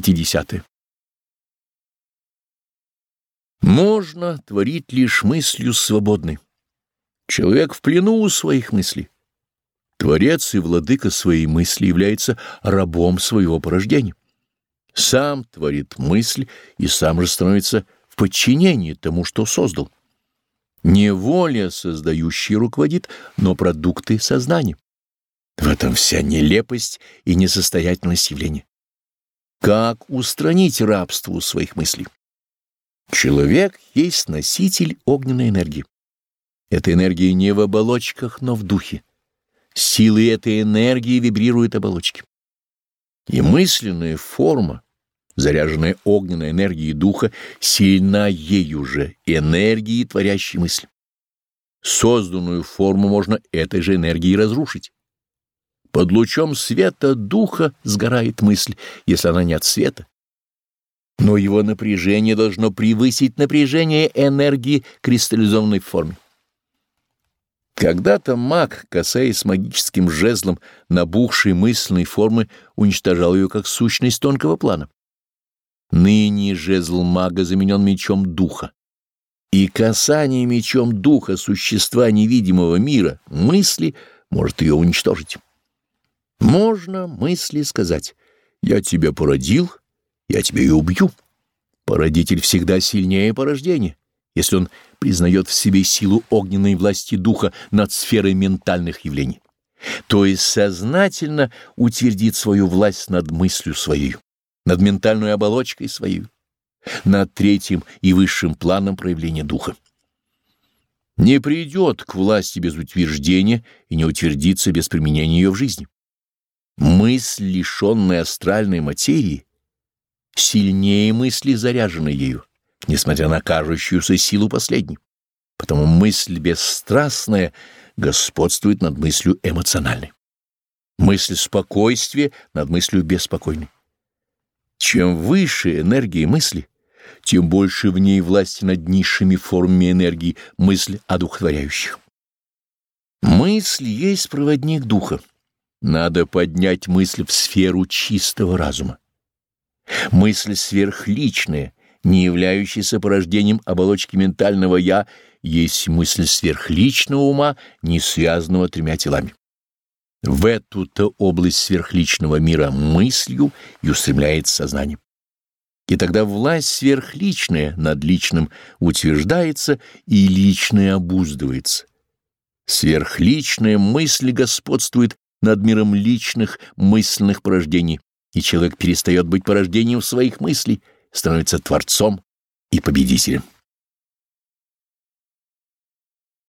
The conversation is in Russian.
50. Можно творить лишь мыслью свободной. Человек в плену у своих мыслей. Творец и владыка своей мысли является рабом своего порождения. Сам творит мысль и сам же становится в подчинении тому, что создал. Не воля создающая руководит, но продукты сознания. В этом вся нелепость и несостоятельность явления. Как устранить рабство у своих мыслей? Человек есть носитель огненной энергии. Эта энергия не в оболочках, но в духе. Силы этой энергии вибрируют оболочки. И мысленная форма, заряженная огненной энергией духа, сильна ею же, энергией творящей мысль. Созданную форму можно этой же энергией разрушить. Под лучом света духа сгорает мысль, если она не от света. Но его напряжение должно превысить напряжение энергии кристаллизованной в форме. Когда-то маг, касаясь магическим жезлом набухшей мысленной формы, уничтожал ее как сущность тонкого плана. Ныне жезл мага заменен мечом духа. И касание мечом духа существа невидимого мира, мысли, может ее уничтожить. Можно мысли сказать «Я тебя породил, я тебя и убью». Породитель всегда сильнее порождения, если он признает в себе силу огненной власти духа над сферой ментальных явлений, то есть сознательно утвердит свою власть над мыслью своей, над ментальной оболочкой своей, над третьим и высшим планом проявления духа. Не придет к власти без утверждения и не утвердится без применения ее в жизни. Мысль, лишенная астральной материи, сильнее мысли, заряженной ею, несмотря на кажущуюся силу последней. Потому мысль бесстрастная господствует над мыслью эмоциональной. Мысль спокойствия над мыслью беспокойной. Чем выше энергия мысли, тем больше в ней власти над низшими формами энергии мысль одухотворяющих. Мысль есть проводник духа. Надо поднять мысль в сферу чистого разума. Мысль сверхличная, не являющаяся порождением оболочки ментального «я», есть мысль сверхличного ума, не связанного тремя телами. В эту-то область сверхличного мира мыслью и устремляется сознание. И тогда власть сверхличная над личным утверждается и личное обуздывается. Сверхличная мысль господствует над миром личных мысленных порождений, и человек перестает быть порождением своих мыслей, становится творцом и победителем.